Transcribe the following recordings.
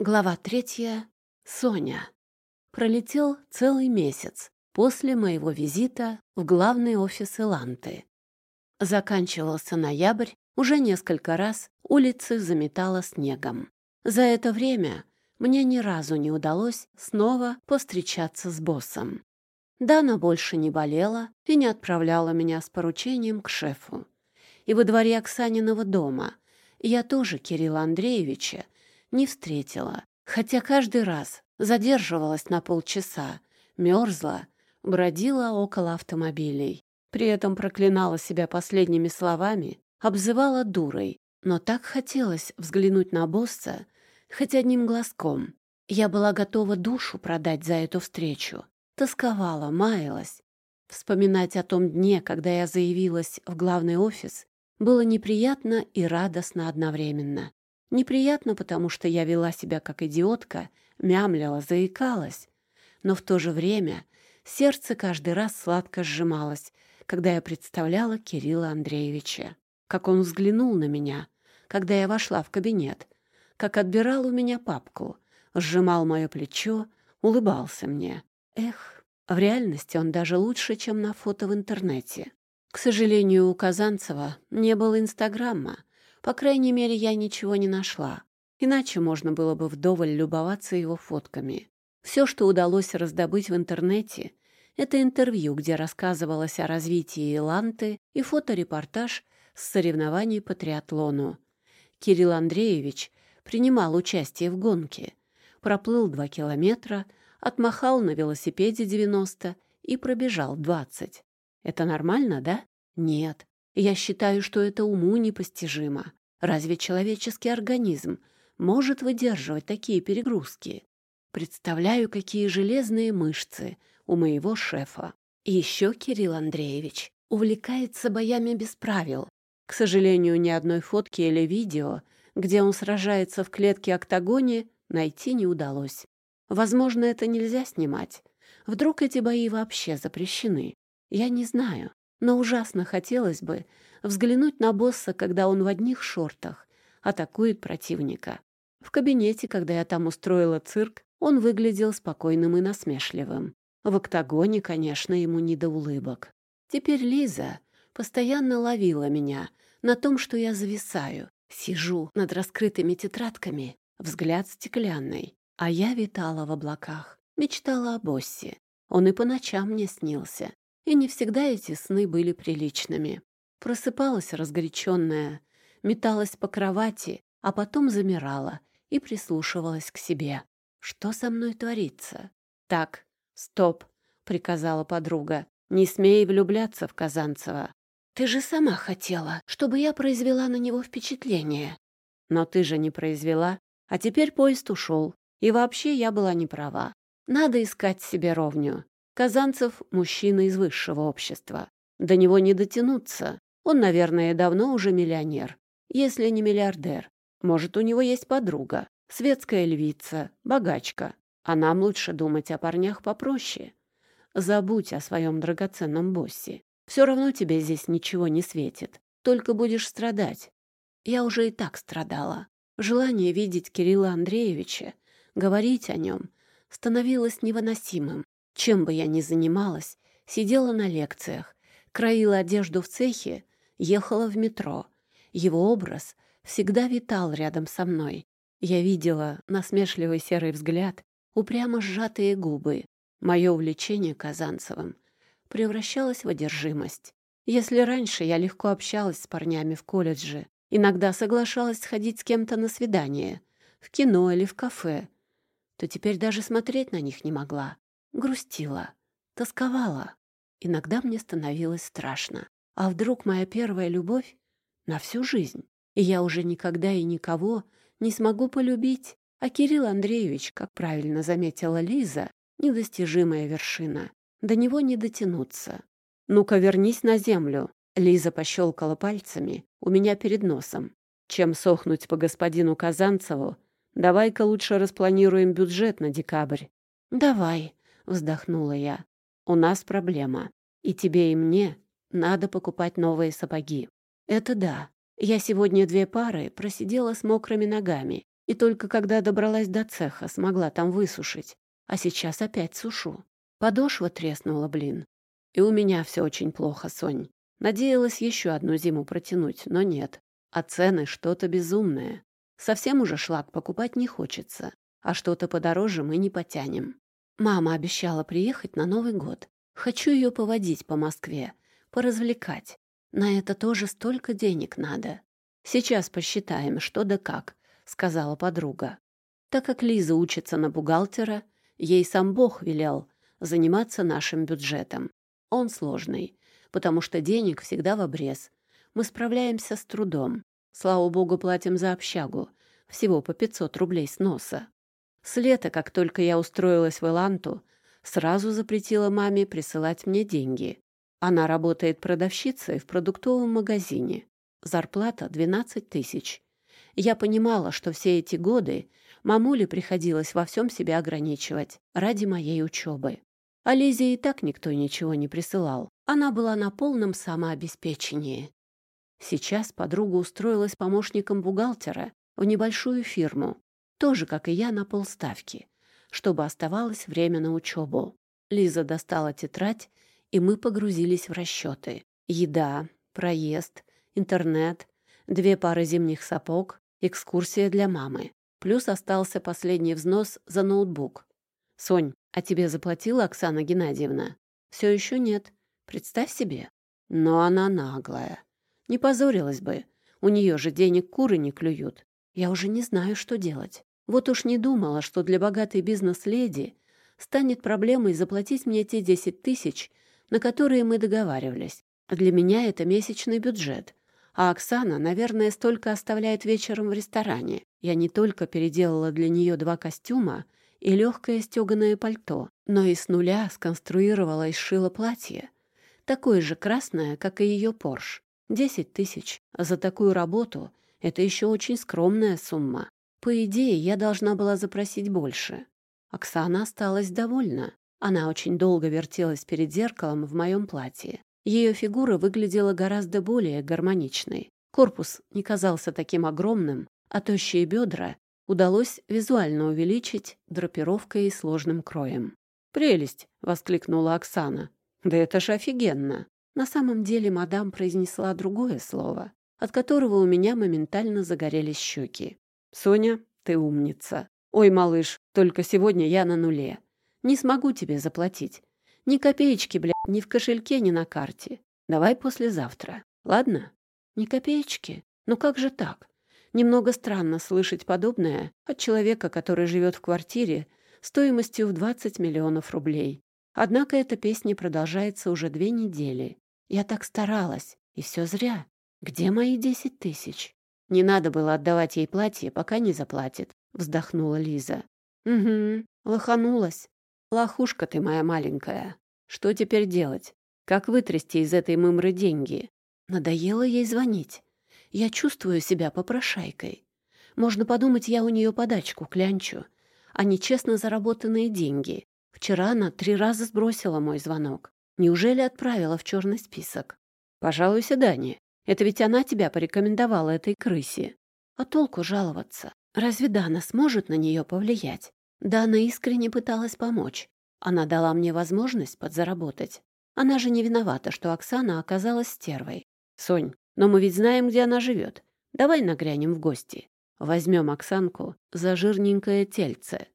Глава третья. Соня. Пролетел целый месяц после моего визита в главный офис Иланты. Заканчивался ноябрь, уже несколько раз улицы заметало снегом. За это время мне ни разу не удалось снова повстречаться с боссом. Дана больше не болела и не отправляла меня с поручением к шефу. И во дворе Оксаниного дома я тоже Кирилла Андреевича не встретила, хотя каждый раз задерживалась на полчаса, мерзла, бродила около автомобилей. При этом проклинала себя последними словами, обзывала дурой, но так хотелось взглянуть на босса хоть одним глазком. Я была готова душу продать за эту встречу. Тосковала, маялась. Вспоминать о том дне, когда я заявилась в главный офис, было неприятно и радостно одновременно. Неприятно, потому что я вела себя как идиотка, мямлила, заикалась. Но в то же время сердце каждый раз сладко сжималось, когда я представляла Кирилла Андреевича. Как он взглянул на меня, когда я вошла в кабинет, как отбирал у меня папку, сжимал мое плечо, улыбался мне. Эх, в реальности он даже лучше, чем на фото в интернете. К сожалению, у Казанцева не было Инстаграма, по крайней мере, я ничего не нашла. Иначе можно было бы вдоволь любоваться его фотками. Все, что удалось раздобыть в интернете, это интервью, где рассказывалось о развитии Иланты и фоторепортаж с соревнований по триатлону. Кирилл Андреевич принимал участие в гонке, проплыл два километра, отмахал на велосипеде 90 и пробежал 20. Это нормально, да? Нет. Я считаю, что это уму непостижимо. Разве человеческий организм может выдерживать такие перегрузки? Представляю, какие железные мышцы у моего шефа. Еще Кирилл Андреевич увлекается боями без правил. К сожалению, ни одной фотки или видео, где он сражается в клетке-октагоне, найти не удалось. Возможно, это нельзя снимать. Вдруг эти бои вообще запрещены. Я не знаю но ужасно хотелось бы взглянуть на босса, когда он в одних шортах атакует противника. В кабинете, когда я там устроила цирк, он выглядел спокойным и насмешливым. В октагоне, конечно, ему не до улыбок. Теперь Лиза постоянно ловила меня на том, что я зависаю, сижу над раскрытыми тетрадками, взгляд стеклянный, а я витала в облаках, мечтала о боссе. Он и по ночам мне снился, и не всегда эти сны были приличными. Просыпалась разгоряченная, металась по кровати, а потом замирала и прислушивалась к себе. Что со мной творится? Так, стоп, приказала подруга. Не смей влюбляться в Казанцева. Ты же сама хотела, чтобы я произвела на него впечатление. Но ты же не произвела, а теперь поезд ушел. И вообще я была не права. Надо искать себе ровню. Казанцев — мужчина из высшего общества. До него не дотянуться. Он, наверное, давно уже миллионер, если не миллиардер. Может, у него есть подруга, светская львица, богачка. А нам лучше думать о парнях попроще. Забудь о своем драгоценном боссе. Все равно тебе здесь ничего не светит. Только будешь страдать. Я уже и так страдала. Желание видеть Кирилла Андреевича, говорить о нем, становилось невыносимым. Чем бы я ни занималась, сидела на лекциях, краила одежду в цехе, ехала в метро. Его образ всегда витал рядом со мной. Я видела насмешливый серый взгляд, упрямо сжатые губы. Мое увлечение Казанцевым превращалось в одержимость. Если раньше я легко общалась с парнями в колледже, иногда соглашалась сходить с кем-то на свидание, в кино или в кафе, то теперь даже смотреть на них не могла. Грустила, тосковала. Иногда мне становилось страшно. А вдруг моя первая любовь на всю жизнь? И я уже никогда и никого не смогу полюбить. А Кирилл Андреевич, как правильно заметила Лиза, недостижимая вершина. До него не дотянуться. «Ну-ка, вернись на землю!» Лиза пощелкала пальцами у меня перед носом. «Чем сохнуть по господину Казанцеву, давай-ка лучше распланируем бюджет на декабрь». «Давай», — вздохнула я. «У нас проблема. И тебе, и мне надо покупать новые сапоги». «Это да. Я сегодня две пары просидела с мокрыми ногами. И только когда добралась до цеха, смогла там высушить. А сейчас опять сушу. Подошва треснула, блин. И у меня все очень плохо, Сонь. Надеялась еще одну зиму протянуть, но нет. А цены что-то безумное. Совсем уже шлак покупать не хочется. А что-то подороже мы не потянем. Мама обещала приехать на Новый год. Хочу ее поводить по Москве, поразвлекать. На это тоже столько денег надо. Сейчас посчитаем, что да как, — сказала подруга. Так как Лиза учится на бухгалтера, ей сам Бог велел заниматься нашим бюджетом. Он сложный, потому что денег всегда в обрез. Мы справляемся с трудом. Слава богу, платим за общагу. Всего по 500 рублей с носа. С лета, как только я устроилась в Эланту, сразу запретила маме присылать мне деньги. Она работает продавщицей в продуктовом магазине. Зарплата 12 тысяч. Я понимала, что все эти годы мамуле приходилось во всем себя ограничивать ради моей учебы. А Лизе и так никто ничего не присылал. Она была на полном самообеспечении. Сейчас подруга устроилась помощником бухгалтера в небольшую фирму, тоже, как и я, на полставки, чтобы оставалось время на учебу. Лиза достала тетрадь, и мы погрузились в расчеты. Еда, проезд, интернет, две пары зимних сапог, экскурсия для мамы. Плюс остался последний взнос за ноутбук. «Сонь, а тебе заплатила Оксана Геннадьевна?» «Все еще нет. Представь себе». Но она наглая. Не позорилась бы. У нее же денег куры не клюют. Я уже не знаю, что делать. Вот уж не думала, что для богатой бизнес-леди станет проблемой заплатить мне те 10 тысяч, на которые мы договаривались. Для меня это месячный бюджет. А Оксана, наверное, столько оставляет вечером в ресторане. Я не только переделала для нее два костюма и легкое стеганое пальто, но и с нуля сконструировала и сшила платье. Такое же красное, как и ее Порш. Десять тысяч. За такую работу это еще очень скромная сумма. По идее, я должна была запросить больше. Оксана осталась довольна. Она очень долго вертелась перед зеркалом в моем платье. Ее фигура выглядела гораздо более гармоничной. Корпус не казался таким огромным, а тощие бедра удалось визуально увеличить драпировкой и сложным кроем. «Прелесть!» — воскликнула Оксана. «Да это ж офигенно!» На самом деле мадам произнесла другое слово от которого у меня моментально загорелись щеки. «Соня, ты умница. Ой, малыш, только сегодня я на нуле. Не смогу тебе заплатить. Ни копеечки, блядь, ни в кошельке, ни на карте. Давай послезавтра. Ладно? Ни копеечки? Ну как же так? Немного странно слышать подобное от человека, который живет в квартире стоимостью в 20 миллионов рублей. Однако эта песня продолжается уже две недели. Я так старалась, и все зря. «Где мои десять тысяч?» «Не надо было отдавать ей платье, пока не заплатит», — вздохнула Лиза. «Угу, лоханулась. Лохушка ты моя маленькая. Что теперь делать? Как вытрясти из этой мымры деньги?» Надоело ей звонить. Я чувствую себя попрошайкой. Можно подумать, я у нее подачку клянчу, а не честно заработанные деньги. Вчера она три раза сбросила мой звонок. Неужели отправила в черный список? Пожалуйся Дане. Это ведь она тебя порекомендовала этой крысе. А толку жаловаться? Разве Дана сможет на нее повлиять? Дана искренне пыталась помочь. Она дала мне возможность подзаработать. Она же не виновата, что Оксана оказалась стервой. Сонь, но мы ведь знаем, где она живет. Давай нагрянем в гости. Возьмем Оксанку за жирненькое тельце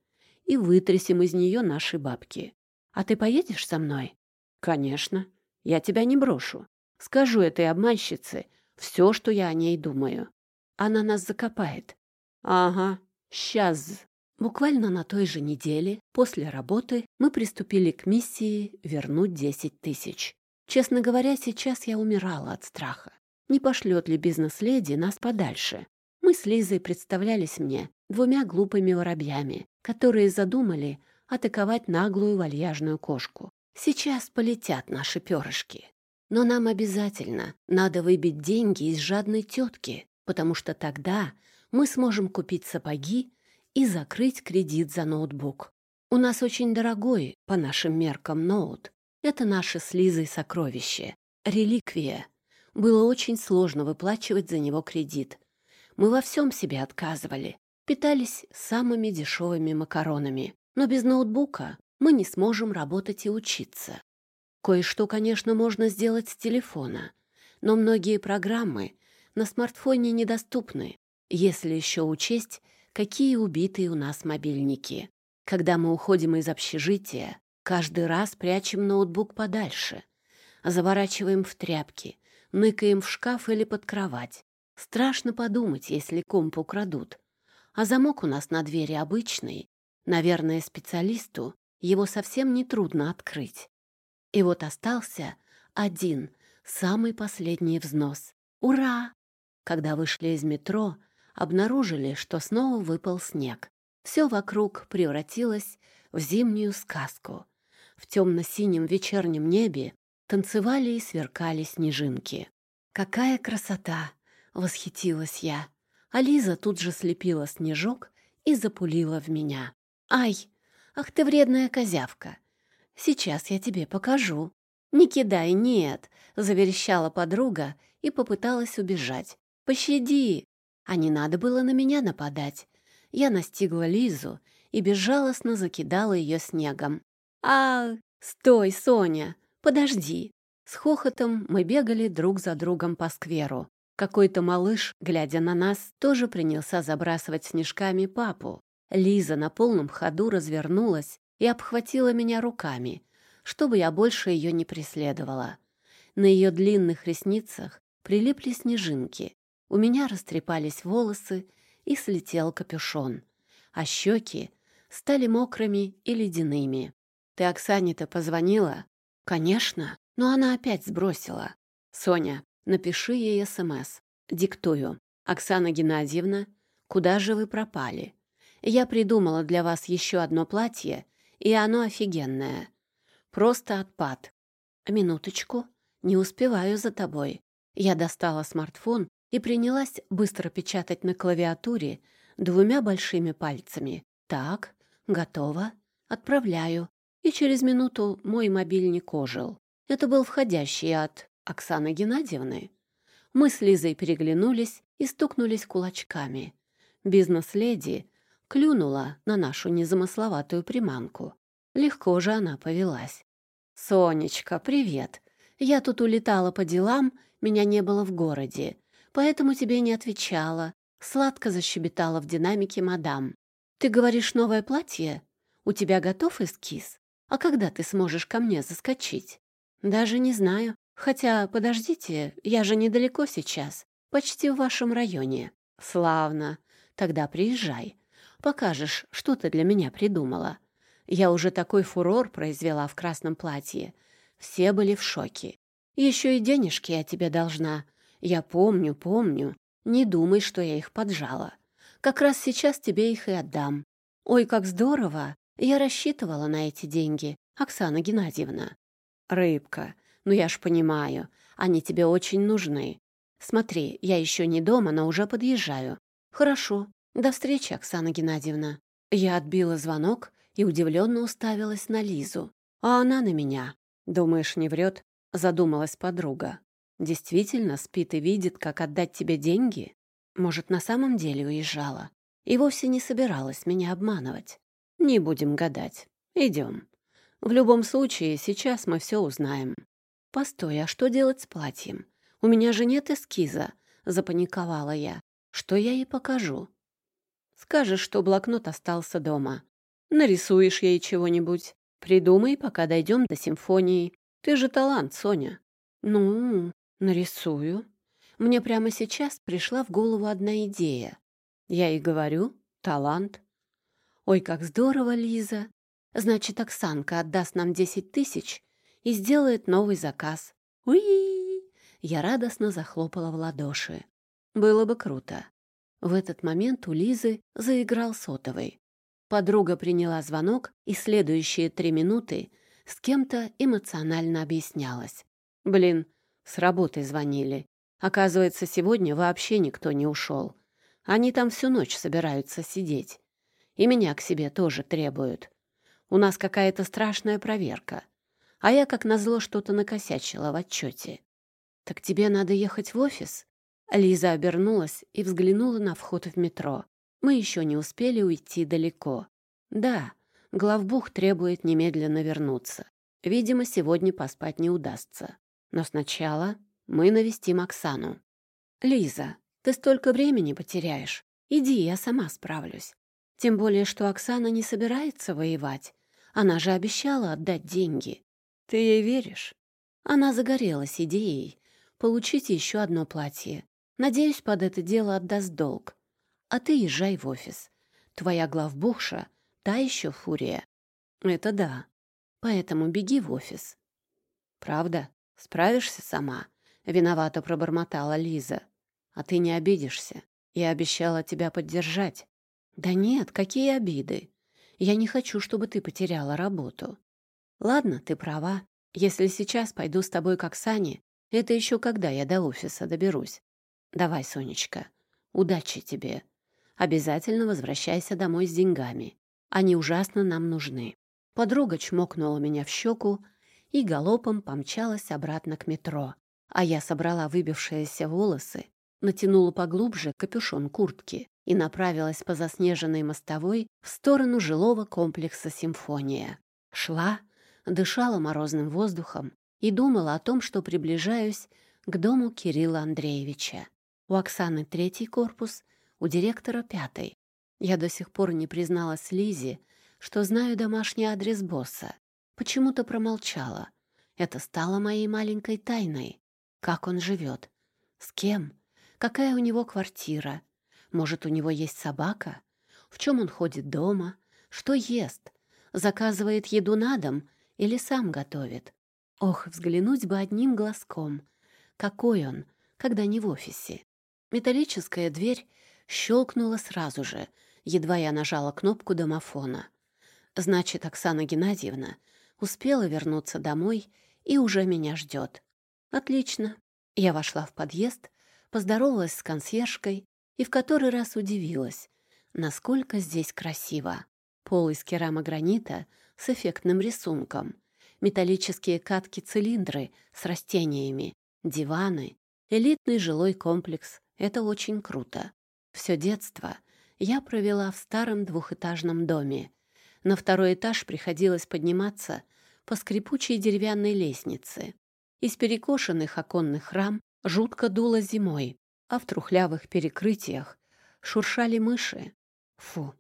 и вытрясем из нее наши бабки. А ты поедешь со мной? Конечно. Я тебя не брошу. Скажу этой обманщице все, что я о ней думаю. Она нас закопает. Ага, сейчас. Буквально на той же неделе, после работы, мы приступили к миссии вернуть 10 тысяч. Честно говоря, сейчас я умирала от страха. Не пошлет ли бизнес-леди нас подальше? Мы с Лизой представлялись мне двумя глупыми воробьями, которые задумали атаковать наглую вальяжную кошку. Сейчас полетят наши перышки. Но нам обязательно надо выбить деньги из жадной тетки, потому что тогда мы сможем купить сапоги и закрыть кредит за ноутбук. У нас очень дорогой, по нашим меркам, ноут. Это наше с Лизой сокровище. Реликвия. Было очень сложно выплачивать за него кредит. Мы во всем себе отказывали. питались самыми дешевыми макаронами. Но без ноутбука мы не сможем работать и учиться. Кое-что, конечно, можно сделать с телефона, но многие программы на смартфоне недоступны, если еще учесть, какие убитые у нас мобильники. Когда мы уходим из общежития, каждый раз прячем ноутбук подальше, заворачиваем в тряпки, ныкаем в шкаф или под кровать. Страшно подумать, если комп украдут. А замок у нас на двери обычный. Наверное, специалисту его совсем не трудно открыть. И вот остался один, самый последний взнос. Ура! Когда вышли из метро, обнаружили, что снова выпал снег. Все вокруг превратилось в зимнюю сказку. В темно-синем вечернем небе танцевали и сверкали снежинки. «Какая красота!» — восхитилась я. А тут же слепила снежок и запулила в меня. «Ай! Ах ты вредная козявка! Сейчас я тебе покажу!» «Не кидай, нет!» — заверещала подруга и попыталась убежать. «Пощади!» А не надо было на меня нападать. Я настигла Лизу и безжалостно закидала ее снегом. «А, стой, Соня! Подожди!» С хохотом мы бегали друг за другом по скверу. Какой-то малыш, глядя на нас, тоже принялся забрасывать снежками папу. Лиза на полном ходу развернулась и обхватила меня руками, чтобы я больше ее не преследовала. На ее длинных ресницах прилипли снежинки. У меня растрепались волосы и слетел капюшон, а щеки стали мокрыми и ледяными. «Ты Оксане-то позвонила?» «Конечно, но она опять сбросила. Соня, напиши ей СМС. Диктую. Оксана Геннадьевна, куда же вы пропали? Я придумала для вас еще одно платье, и оно офигенное. Просто отпад. Минуточку, не успеваю за тобой. Я достала смартфон и принялась быстро печатать на клавиатуре двумя большими пальцами. Так, готово. Отправляю. И через минуту мой мобильник ожил. Это был входящий от Оксаны Геннадьевны. Мы с Лизой переглянулись и стукнулись кулачками. Бизнес-леди клюнула на нашу незамысловатую приманку. Легко же она повелась. «Сонечка, привет. Я тут улетала по делам, меня не было в городе, поэтому тебе не отвечала». Сладко защебетала в динамике мадам. «Ты говоришь, новое платье? У тебя готов эскиз? А когда ты сможешь ко мне заскочить?» «Даже не знаю. Хотя, подождите, я же недалеко сейчас. Почти в вашем районе». «Славно. Тогда приезжай. Покажешь, что ты для меня придумала. Я уже такой фурор произвела в красном платье. Все были в шоке. Еще и денежки я тебе должна. Я помню, помню. Не думай, что я их поджала. Как раз сейчас тебе их и отдам. Ой, как здорово! Я рассчитывала на эти деньги, Оксана Геннадьевна. Рыбка, ну я ж понимаю, они тебе очень нужны. Смотри, я еще не дома, но уже подъезжаю. Хорошо. До встречи, Оксана Геннадьевна. Я отбила звонок и удивленно уставилась на Лизу. А она на меня. «Думаешь, не врет?» — задумалась подруга. «Действительно спит и видит, как отдать тебе деньги? Может, на самом деле уезжала? И вовсе не собиралась меня обманывать? Не будем гадать. Идем. В любом случае, сейчас мы все узнаем». «Постой, а что делать с платьем? У меня же нет эскиза», — запаниковала я. «Что я ей покажу?» «Скажешь, что блокнот остался дома. Нарисуешь ей чего-нибудь. Придумай, пока дойдем до симфонии. Ты же талант, Соня. Ну, нарисую. Мне прямо сейчас пришла в голову одна идея. Я и говорю, талант. Ой, как здорово, Лиза. Значит, Оксанка отдаст нам десять тысяч и сделает новый заказ. Уи! Я радостно захлопала в ладоши. Было бы круто. В этот момент у Лизы заиграл сотовый. Подруга приняла звонок и следующие три минуты с кем-то эмоционально объяснялась. «Блин, с работы звонили. Оказывается, сегодня вообще никто не ушел. Они там всю ночь собираются сидеть. И меня к себе тоже требуют. У нас какая-то страшная проверка. А я, как назло, что-то накосячила в отчете. Так тебе надо ехать в офис?» Лиза обернулась и взглянула на вход в метро. Мы еще не успели уйти далеко. Да, главбух требует немедленно вернуться. Видимо, сегодня поспать не удастся. Но сначала мы навестим Оксану. «Лиза, ты столько времени потеряешь. Иди, я сама справлюсь. Тем более, что Оксана не собирается воевать. Она же обещала отдать деньги. Ты ей веришь?» Она загорелась идеей получить еще одно платье. Надеюсь, под это дело отдаст долг. А ты езжай в офис. Твоя главбухша — та еще фурия. Это да. Поэтому беги в офис. Правда? Справишься сама? Виновато пробормотала Лиза. А ты не обидишься. Я обещала тебя поддержать. Да нет, какие обиды. Я не хочу, чтобы ты потеряла работу. Ладно, ты права. Если сейчас пойду с тобой к Оксане, это еще когда я до офиса доберусь. Давай, Сонечка, удачи тебе. Обязательно возвращайся домой с деньгами. Они ужасно нам нужны. Подруга чмокнула меня в щеку и галопом помчалась обратно к метро. А я собрала выбившиеся волосы, натянула поглубже капюшон куртки и направилась по заснеженной мостовой в сторону жилого комплекса «Симфония». Шла, дышала морозным воздухом и думала о том, что приближаюсь к дому Кирилла Андреевича. У Оксаны третий корпус, у директора пятый. Я до сих пор не призналась Лизе, что знаю домашний адрес босса. Почему-то промолчала. Это стало моей маленькой тайной. Как он живет? С кем? Какая у него квартира? Может, у него есть собака? В чем он ходит дома? Что ест? Заказывает еду на дом или сам готовит? Ох, взглянуть бы одним глазком. Какой он, когда не в офисе. Металлическая дверь щелкнула сразу же, едва я нажала кнопку домофона. Значит, Оксана Геннадьевна успела вернуться домой и уже меня ждет. Отлично. Я вошла в подъезд, поздоровалась с консьержкой и в который раз удивилась, насколько здесь красиво. Пол из керамогранита с эффектным рисунком — металлические катки-цилиндры с растениями, диваны, элитный жилой комплекс. Это очень круто. Все детство я провела в старом двухэтажном доме. На второй этаж приходилось подниматься по скрипучей деревянной лестнице. Из перекошенных оконных рам жутко дуло зимой, а в трухлявых перекрытиях шуршали мыши. Фу.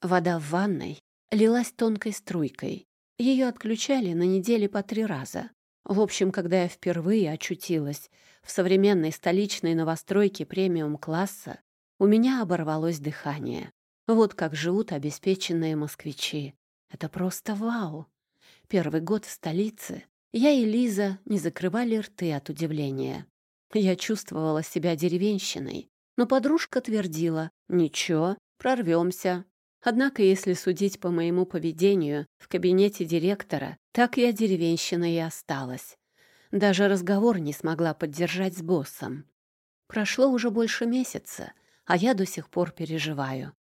Вода в ванной лилась тонкой струйкой. Ее отключали на неделе по три раза. В общем, когда я впервые очутилась в современной столичной новостройке премиум-класса, у меня оборвалось дыхание. Вот как живут обеспеченные москвичи. Это просто вау! Первый год в столице я и Лиза не закрывали рты от удивления. Я чувствовала себя деревенщиной, но подружка твердила «Ничего, прорвемся, Однако, если судить по моему поведению в кабинете директора, так я деревенщина и осталась. Даже разговор не смогла поддержать с боссом. Прошло уже больше месяца, а я до сих пор переживаю.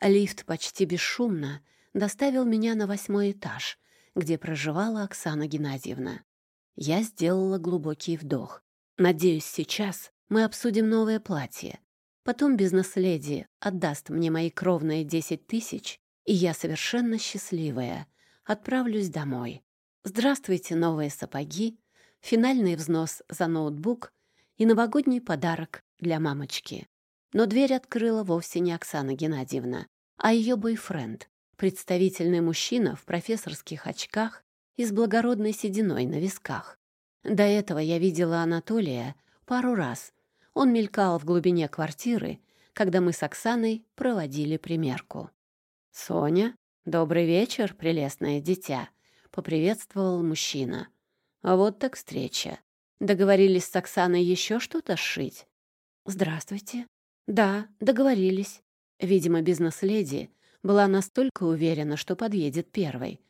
Лифт почти бесшумно доставил меня на восьмой этаж, где проживала Оксана Геннадьевна. Я сделала глубокий вдох. Надеюсь, сейчас мы обсудим новое платье, Потом бизнес-леди отдаст мне мои кровные десять тысяч, и я совершенно счастливая отправлюсь домой. Здравствуйте, новые сапоги, финальный взнос за ноутбук и новогодний подарок для мамочки. Но дверь открыла вовсе не Оксана Геннадьевна, а ее бойфренд, представительный мужчина в профессорских очках и с благородной сединой на висках. До этого я видела Анатолия пару раз он мелькал в глубине квартиры, когда мы с Оксаной проводили примерку. «Соня, добрый вечер, прелестное дитя», — поприветствовал мужчина. «А вот так встреча. Договорились с Оксаной еще что-то сшить?» «Здравствуйте». «Да, договорились». Видимо, бизнес-леди была настолько уверена, что подъедет первой,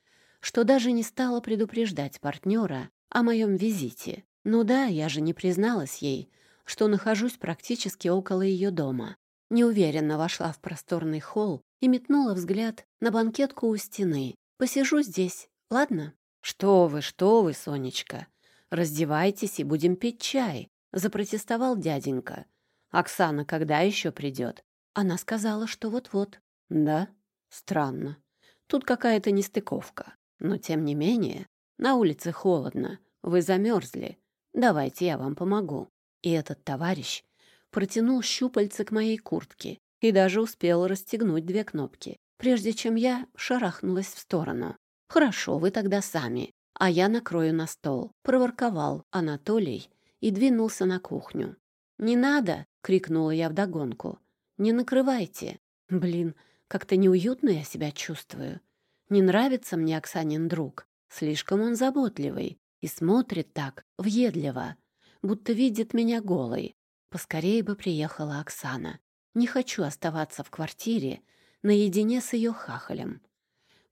что даже не стала предупреждать партнера о моем визите. Ну да, я же не призналась ей, что нахожусь практически около ее дома. Неуверенно вошла в просторный холл и метнула взгляд на банкетку у стены. «Посижу здесь, ладно?» «Что вы, что вы, Сонечка! Раздевайтесь и будем пить чай!» — запротестовал дяденька. «Оксана когда еще придет?» Она сказала, что вот-вот. Да? Странно. Тут какая-то нестыковка. Но тем не менее, на улице холодно. Вы замерзли. Давайте я вам помогу. И этот товарищ протянул щупальца к моей куртке и даже успел расстегнуть две кнопки, прежде чем я шарахнулась в сторону. «Хорошо, вы тогда сами, а я накрою на стол», — проворковал Анатолий и двинулся на кухню. «Не надо!» — крикнула я вдогонку. «Не накрывайте!» Блин, как-то неуютно я себя чувствую. Не нравится мне Оксанин друг. Слишком он заботливый и смотрит так, въедливо, будто видит меня голой. Поскорее бы приехала Оксана. Не хочу оставаться в квартире наедине с ее хахалем.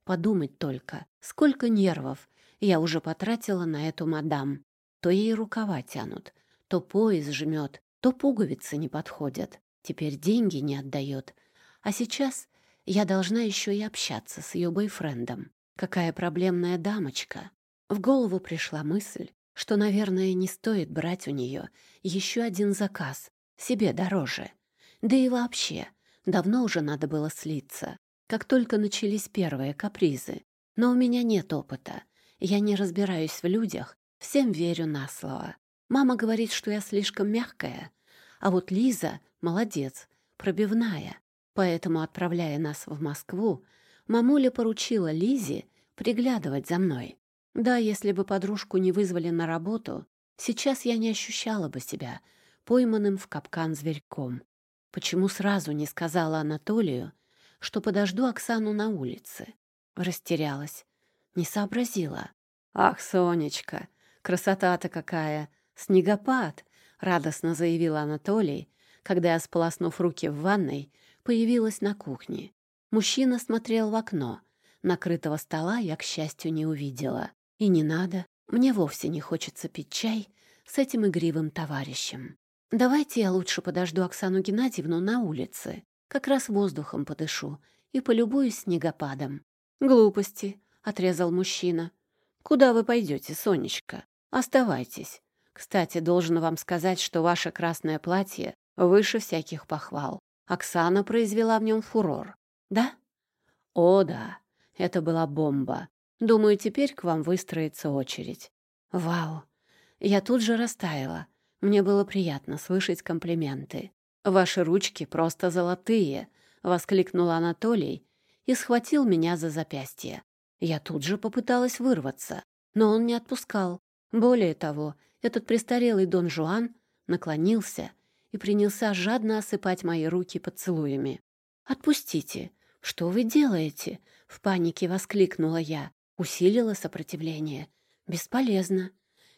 Подумать только, сколько нервов я уже потратила на эту мадам. То ей рукава тянут, то пояс жмет, то пуговицы не подходят. Теперь деньги не отдает. А сейчас я должна еще и общаться с ее бойфрендом. Какая проблемная дамочка. В голову пришла мысль, что, наверное, не стоит брать у нее еще один заказ, себе дороже. Да и вообще, давно уже надо было слиться, как только начались первые капризы. Но у меня нет опыта, я не разбираюсь в людях, всем верю на слово. Мама говорит, что я слишком мягкая, а вот Лиза молодец, пробивная. Поэтому, отправляя нас в Москву, мамуля поручила Лизе приглядывать за мной. Да, если бы подружку не вызвали на работу, сейчас я не ощущала бы себя пойманным в капкан зверьком. Почему сразу не сказала Анатолию, что подожду Оксану на улице? Растерялась, не сообразила. «Ах, Сонечка, красота-то какая! Снегопад!» — радостно заявил Анатолий, когда я, сполоснув руки в ванной, появилась на кухне. Мужчина смотрел в окно. Накрытого стола я, к счастью, не увидела. И не надо, мне вовсе не хочется пить чай с этим игривым товарищем. Давайте я лучше подожду Оксану Геннадьевну на улице. Как раз воздухом подышу и полюбуюсь снегопадом. Глупости, — отрезал мужчина. Куда вы пойдете, Сонечка? Оставайтесь. Кстати, должен вам сказать, что ваше красное платье выше всяких похвал. Оксана произвела в нем фурор. Да? О, да. Это была бомба. Думаю, теперь к вам выстроится очередь. Вау! Я тут же растаяла. Мне было приятно слышать комплименты. «Ваши ручки просто золотые!» — воскликнул Анатолий и схватил меня за запястье. Я тут же попыталась вырваться, но он не отпускал. Более того, этот престарелый Дон Жуан наклонился и принялся жадно осыпать мои руки поцелуями. «Отпустите! Что вы делаете?» — в панике воскликнула я. Усилила сопротивление. Бесполезно.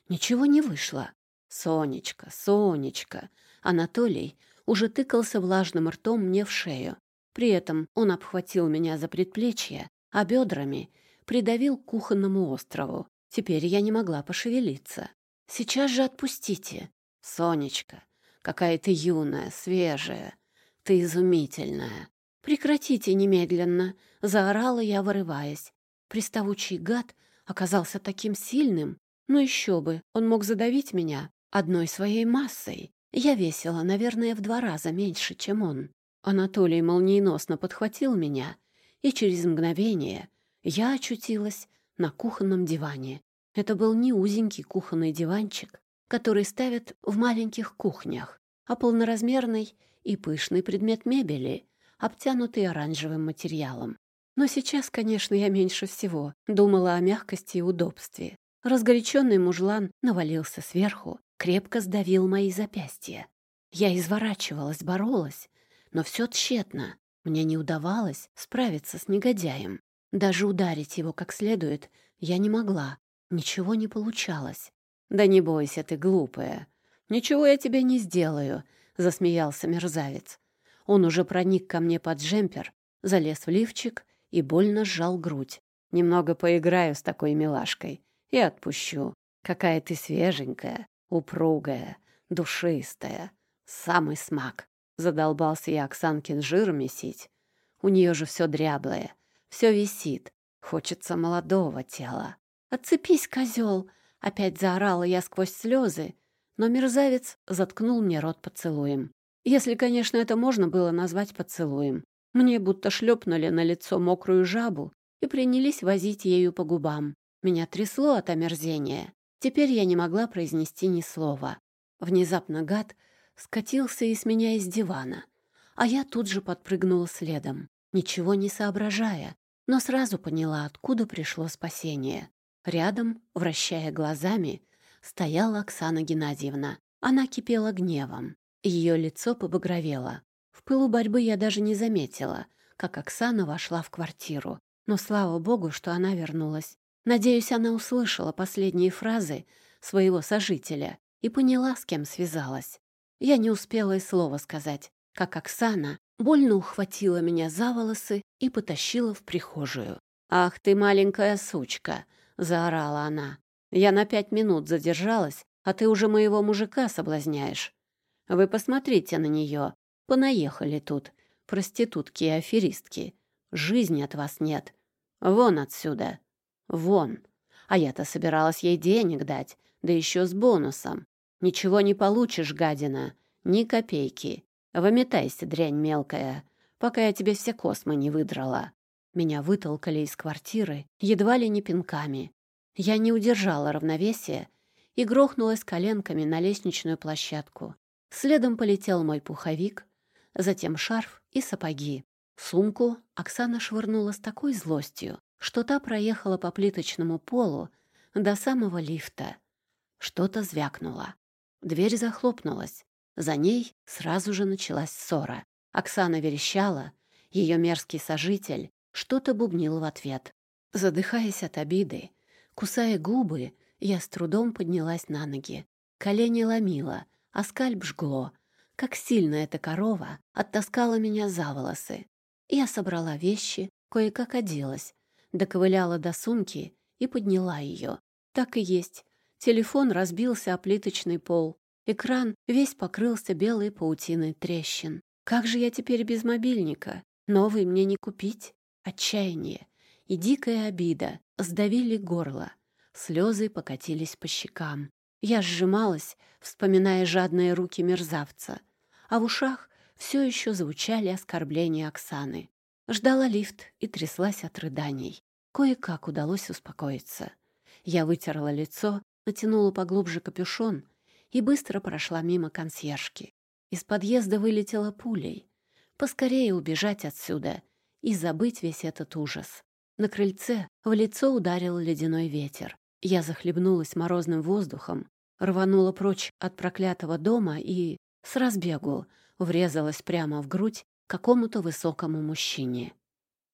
Ничего не вышло. Сонечка, Сонечка. Анатолий уже тыкался влажным ртом мне в шею. При этом он обхватил меня за предплечье, а бедрами придавил к кухонному острову. Теперь я не могла пошевелиться. Сейчас же отпустите. Сонечка, какая ты юная, свежая. Ты изумительная. Прекратите немедленно, заорала я, вырываясь. Приставучий гад оказался таким сильным, ну еще бы, он мог задавить меня одной своей массой. Я весила, наверное, в два раза меньше, чем он. Анатолий молниеносно подхватил меня, и через мгновение я очутилась на кухонном диване. Это был не узенький кухонный диванчик, который ставят в маленьких кухнях, а полноразмерный и пышный предмет мебели, обтянутый оранжевым материалом. Но сейчас, конечно, я меньше всего думала о мягкости и удобстве. Разгоряченный мужлан навалился сверху, крепко сдавил мои запястья. Я изворачивалась, боролась, но все тщетно. Мне не удавалось справиться с негодяем. Даже ударить его как следует я не могла. Ничего не получалось. «Да не бойся ты, глупая. Ничего я тебе не сделаю», — засмеялся мерзавец. Он уже проник ко мне под джемпер, залез в лифчик и больно сжал грудь. Немного поиграю с такой милашкой и отпущу. Какая ты свеженькая, упругая, душистая. Самый смак. Задолбался я Оксанкин жир месить. У нее же все дряблое, все висит. Хочется молодого тела. «Отцепись, козел!» — опять заорала я сквозь слезы, но мерзавец заткнул мне рот поцелуем. Если, конечно, это можно было назвать поцелуем. Мне будто шлепнули на лицо мокрую жабу и принялись возить ею по губам. Меня трясло от омерзения. Теперь я не могла произнести ни слова. Внезапно гад скатился и с меня из дивана, а я тут же подпрыгнула следом, ничего не соображая, но сразу поняла, откуда пришло спасение. Рядом, вращая глазами, стояла Оксана Геннадьевна. Она кипела гневом. Ее лицо побагровело. В пылу борьбы я даже не заметила, как Оксана вошла в квартиру. Но слава богу, что она вернулась. Надеюсь, она услышала последние фразы своего сожителя и поняла, с кем связалась. Я не успела и слова сказать, как Оксана больно ухватила меня за волосы и потащила в прихожую. «Ах ты, маленькая сучка!» — заорала она. «Я на пять минут задержалась, а ты уже моего мужика соблазняешь. Вы посмотрите на нее. Понаехали тут, проститутки и аферистки. Жизни от вас нет. Вон отсюда. Вон. А я-то собиралась ей денег дать, да еще с бонусом. Ничего не получишь, гадина, ни копейки. Выметайся, дрянь мелкая, пока я тебе все космы не выдрала. Меня вытолкали из квартиры едва ли не пинками. Я не удержала равновесия и грохнулась коленками на лестничную площадку. Следом полетел мой пуховик, затем шарф и сапоги. Сумку Оксана швырнула с такой злостью, что та проехала по плиточному полу до самого лифта. Что-то звякнуло. Дверь захлопнулась. За ней сразу же началась ссора. Оксана верещала, ее мерзкий сожитель что-то бубнил в ответ. Задыхаясь от обиды, кусая губы, я с трудом поднялась на ноги. Колени ломило, а скальп жгло. Как сильно эта корова оттаскала меня за волосы. Я собрала вещи, кое-как оделась, доковыляла до сумки и подняла ее. Так и есть. Телефон разбился о плиточный пол. Экран весь покрылся белой паутиной трещин. Как же я теперь без мобильника? Новый мне не купить. Отчаяние и дикая обида сдавили горло. Слезы покатились по щекам. Я сжималась, вспоминая жадные руки мерзавца, а в ушах все еще звучали оскорбления Оксаны. Ждала лифт и тряслась от рыданий. Кое-как удалось успокоиться. Я вытерла лицо натянула поглубже капюшон и быстро прошла мимо консьержки. Из подъезда вылетела пулей. Поскорее убежать отсюда и забыть весь этот ужас. На крыльце в лицо ударил ледяной ветер. Я захлебнулась морозным воздухом, рванула прочь от проклятого дома и, с разбегу, врезалась прямо в грудь какому-то высокому мужчине.